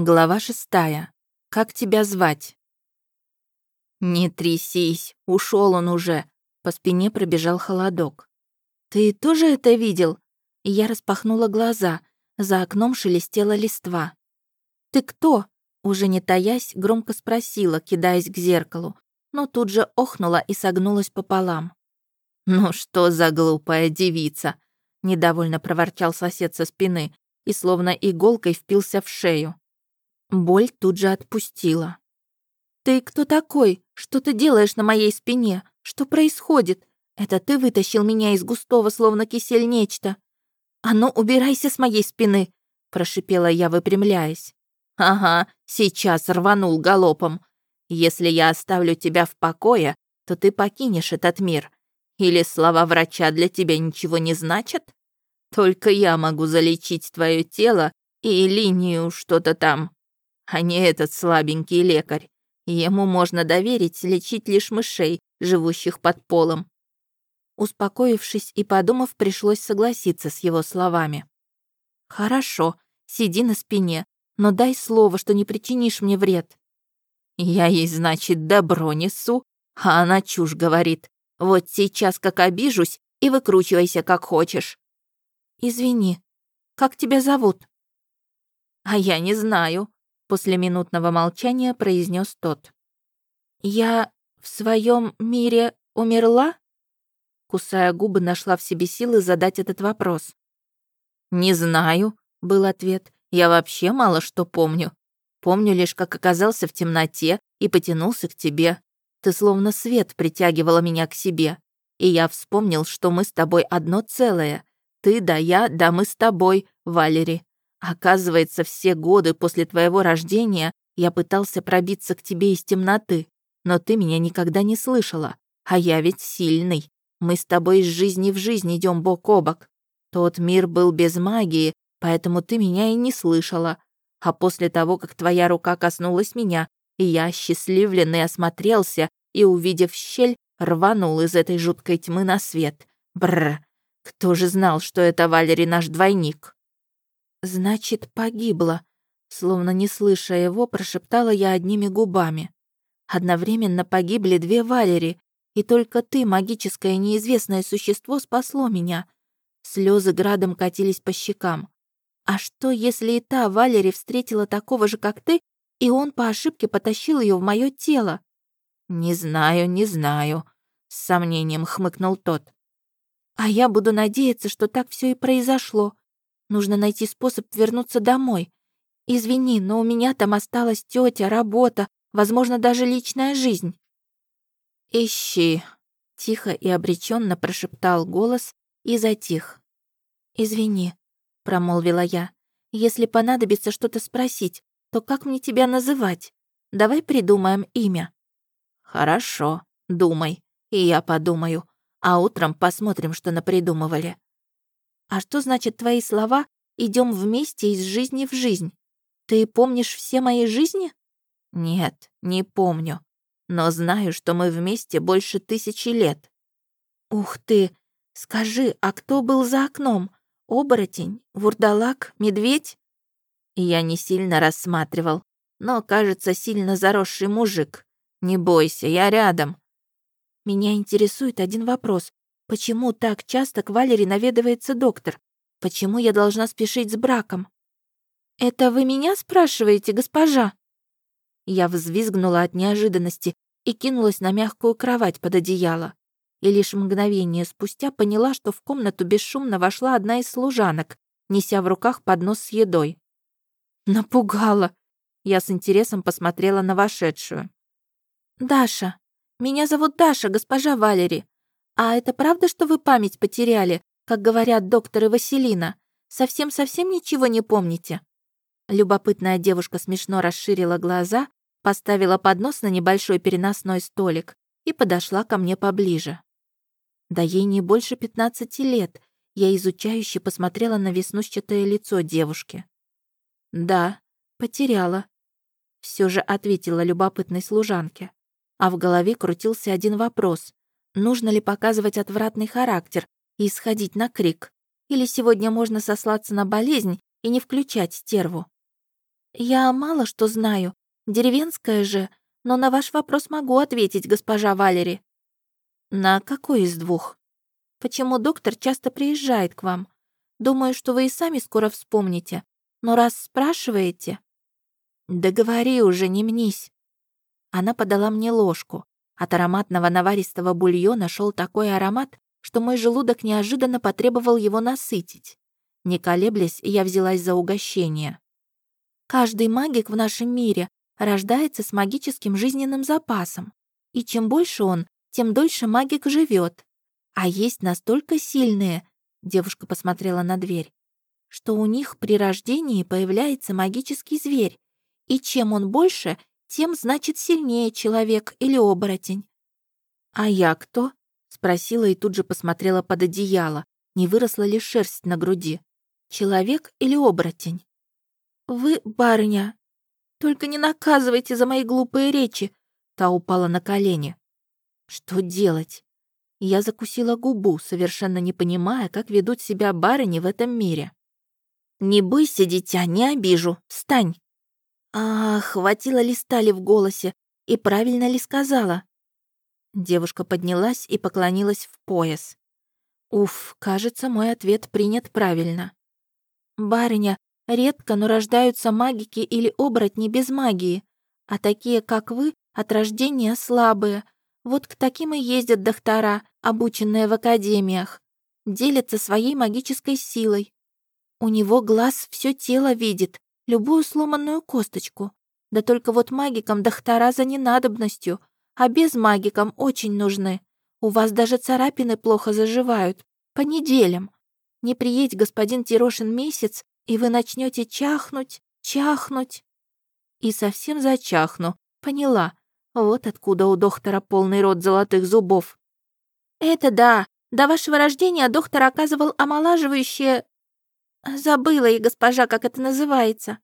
Глава шестая. Как тебя звать? Не трясись, ушел он уже. По спине пробежал холодок. Ты тоже это видел? я распахнула глаза. За окном шелестела листва. Ты кто? Уже не таясь, громко спросила, кидаясь к зеркалу, но тут же охнула и согнулась пополам. «Ну что за глупая девица?» — недовольно проворчал сосед со спины и словно иголкой впился в шею. Боль тут же отпустила. «Ты кто такой? Что ты делаешь на моей спине? Что происходит? Это ты вытащил меня из густого, словно кисель, нечто. А ну, убирайся с моей спины!» прошипела я, выпрямляясь. «Ага, сейчас рванул галопом. Если я оставлю тебя в покое, то ты покинешь этот мир. Или слова врача для тебя ничего не значат? Только я могу залечить твое тело и линию что-то там а не этот слабенький лекарь. Ему можно доверить лечить лишь мышей, живущих под полом. Успокоившись и подумав, пришлось согласиться с его словами. «Хорошо, сиди на спине, но дай слово, что не причинишь мне вред». «Я ей, значит, добро несу, а она чушь говорит. Вот сейчас как обижусь и выкручивайся как хочешь». «Извини, как тебя зовут?» «А я не знаю», После минутного молчания произнес тот. «Я в своем мире умерла?» Кусая губы, нашла в себе силы задать этот вопрос. «Не знаю», — был ответ. «Я вообще мало что помню. Помню лишь, как оказался в темноте и потянулся к тебе. Ты словно свет притягивала меня к себе. И я вспомнил, что мы с тобой одно целое. Ты да я, да мы с тобой, Валери. Оказывается, все годы после твоего рождения я пытался пробиться к тебе из темноты, но ты меня никогда не слышала, а я ведь сильный. Мы с тобой из жизни в жизнь идем бок о бок. Тот мир был без магии, поэтому ты меня и не слышала. А после того, как твоя рука коснулась меня, я, счастливленный, осмотрелся и, увидев щель, рванул из этой жуткой тьмы на свет. Бррр, кто же знал, что это Валери наш двойник? «Значит, погибла», словно не слыша его, прошептала я одними губами. Одновременно погибли две Валери, и только ты, магическое неизвестное существо, спасло меня. Слезы градом катились по щекам. А что, если и та Валери встретила такого же, как ты, и он по ошибке потащил ее в мое тело? Не знаю, не знаю, с сомнением хмыкнул тот. А я буду надеяться, что так все и произошло. Нужно найти способ вернуться домой. Извини, но у меня там осталась тетя, работа, возможно, даже личная жизнь». «Ищи», — тихо и обреченно прошептал голос и затих. «Извини», — промолвила я. «Если понадобится что-то спросить, то как мне тебя называть? Давай придумаем имя». «Хорошо, думай, и я подумаю, а утром посмотрим, что напридумывали». А что значит твои слова «идем вместе из жизни в жизнь»? Ты помнишь все мои жизни? Нет, не помню. Но знаю, что мы вместе больше тысячи лет. Ух ты! Скажи, а кто был за окном? Оборотень? Вурдалак? Медведь? Я не сильно рассматривал, но, кажется, сильно заросший мужик. Не бойся, я рядом. Меня интересует один вопрос. Почему так часто к Валере наведывается доктор? Почему я должна спешить с браком? Это вы меня спрашиваете, госпожа? Я взвизгнула от неожиданности и кинулась на мягкую кровать под одеяло. И лишь мгновение спустя поняла, что в комнату бесшумно вошла одна из служанок, неся в руках поднос с едой. Напугала. Я с интересом посмотрела на вошедшую. «Даша. Меня зовут Даша, госпожа Валери. «А это правда, что вы память потеряли, как говорят доктор и Василина? Совсем-совсем ничего не помните?» Любопытная девушка смешно расширила глаза, поставила поднос на небольшой переносной столик и подошла ко мне поближе. Да ей не больше пятнадцати лет. Я изучающе посмотрела на веснущатое лицо девушки. «Да, потеряла», — все же ответила любопытной служанке. А в голове крутился один вопрос. Нужно ли показывать отвратный характер и исходить на крик? Или сегодня можно сослаться на болезнь и не включать стерву? «Я мало что знаю, деревенская же, но на ваш вопрос могу ответить, госпожа Валери». «На какой из двух?» «Почему доктор часто приезжает к вам? Думаю, что вы и сами скоро вспомните. Но раз спрашиваете...» «Да говори уже, не мнись». Она подала мне ложку. От ароматного наваристого бульона шел такой аромат, что мой желудок неожиданно потребовал его насытить. Не колеблясь, я взялась за угощение. Каждый магик в нашем мире рождается с магическим жизненным запасом. И чем больше он, тем дольше магик живет. А есть настолько сильные, девушка посмотрела на дверь, что у них при рождении появляется магический зверь. И чем он больше, тем, значит, сильнее человек или оборотень. «А я кто?» — спросила и тут же посмотрела под одеяло, не выросла ли шерсть на груди. «Человек или оборотень?» «Вы, барыня, только не наказывайте за мои глупые речи!» Та упала на колени. «Что делать?» Я закусила губу, совершенно не понимая, как ведут себя барыни в этом мире. «Не бойся, дитя, не обижу. Встань!» Ах, хватило ли стали в голосе, и правильно ли сказала? Девушка поднялась и поклонилась в пояс. Уф, кажется, мой ответ принят правильно. «Барыня, редко, но рождаются магики или оборотни без магии, а такие, как вы, от рождения слабые. Вот к таким и ездят доктора, обученные в академиях. Делятся своей магической силой. У него глаз все тело видит, любую сломанную косточку. Да только вот магикам доктора за ненадобностью, а без магикам очень нужны. У вас даже царапины плохо заживают. По неделям. Не приедь, господин Тирошин, месяц, и вы начнете чахнуть, чахнуть. И совсем зачахну. Поняла. Вот откуда у доктора полный рот золотых зубов. Это да. До вашего рождения доктор оказывал омолаживающее Забыла я, госпожа, как это называется.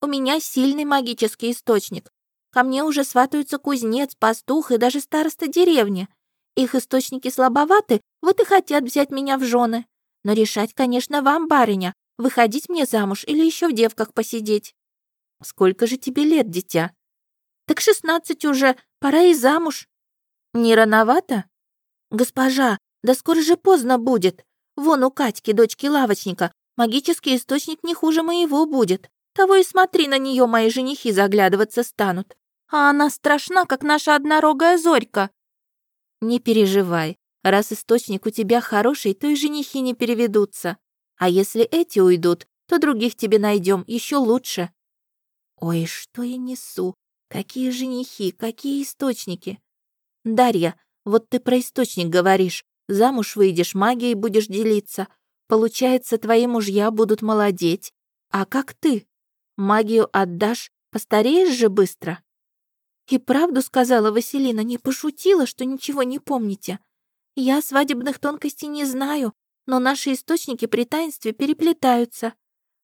У меня сильный магический источник. Ко мне уже сватаются кузнец, пастух и даже староста деревни. Их источники слабоваты, вот и хотят взять меня в жены. Но решать, конечно, вам, барыня, выходить мне замуж или еще в девках посидеть. Сколько же тебе лет, дитя? Так шестнадцать уже, пора и замуж. Не рановато? Госпожа, да скоро же поздно будет. Вон у Катьки, дочки лавочника, магический источник не хуже моего будет. Того и смотри, на нее мои женихи заглядываться станут. А она страшна, как наша однорогая зорька. Не переживай. Раз источник у тебя хороший, то и женихи не переведутся. А если эти уйдут, то других тебе найдем еще лучше. Ой, что я несу? Какие женихи, какие источники? Дарья, вот ты про источник говоришь. Замуж выйдешь, магией будешь делиться. Получается, твои мужья будут молодеть. А как ты? Магию отдашь, постареешь же быстро. И правду сказала Василина, не пошутила, что ничего не помните. Я свадебных тонкостей не знаю, но наши источники при таинстве переплетаются.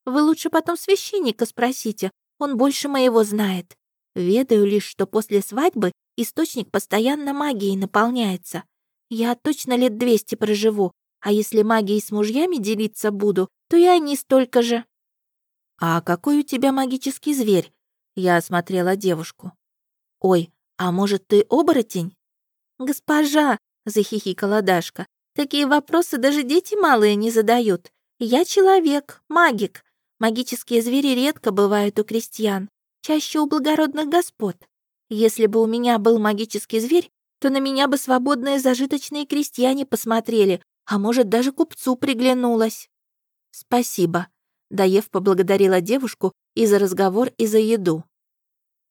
Вы лучше потом священника спросите, он больше моего знает. Ведаю лишь, что после свадьбы источник постоянно магией наполняется. Я точно лет двести проживу, а если магией с мужьями делиться буду, то и они столько же». «А какой у тебя магический зверь?» Я осмотрела девушку. «Ой, а может, ты оборотень?» «Госпожа!» — захихикала Дашка. «Такие вопросы даже дети малые не задают. Я человек, магик. Магические звери редко бывают у крестьян, чаще у благородных господ. Если бы у меня был магический зверь, то на меня бы свободные зажиточные крестьяне посмотрели, а может, даже купцу приглянулась. Спасибо. Даев поблагодарила девушку и за разговор, и за еду.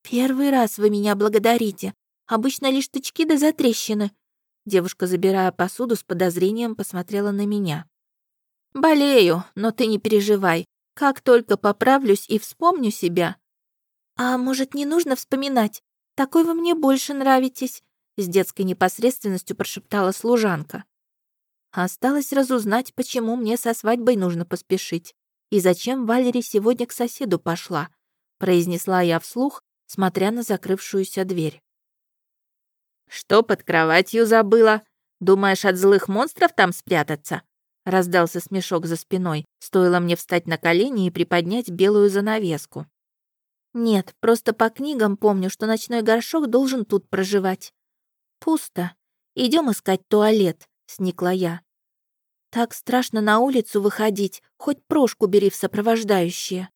«Первый раз вы меня благодарите. Обычно лишь тычки да затрещины». Девушка, забирая посуду, с подозрением посмотрела на меня. «Болею, но ты не переживай. Как только поправлюсь и вспомню себя...» «А может, не нужно вспоминать? Такой вы мне больше нравитесь с детской непосредственностью прошептала служанка. Осталось разузнать, почему мне со свадьбой нужно поспешить и зачем Валери сегодня к соседу пошла, произнесла я вслух, смотря на закрывшуюся дверь. «Что под кроватью забыла? Думаешь, от злых монстров там спрятаться?» Раздался смешок за спиной, стоило мне встать на колени и приподнять белую занавеску. Нет, просто по книгам помню, что ночной горшок должен тут проживать. Пусто. Идем искать туалет, сникла я. Так страшно на улицу выходить, хоть прошку бери в сопровождающие.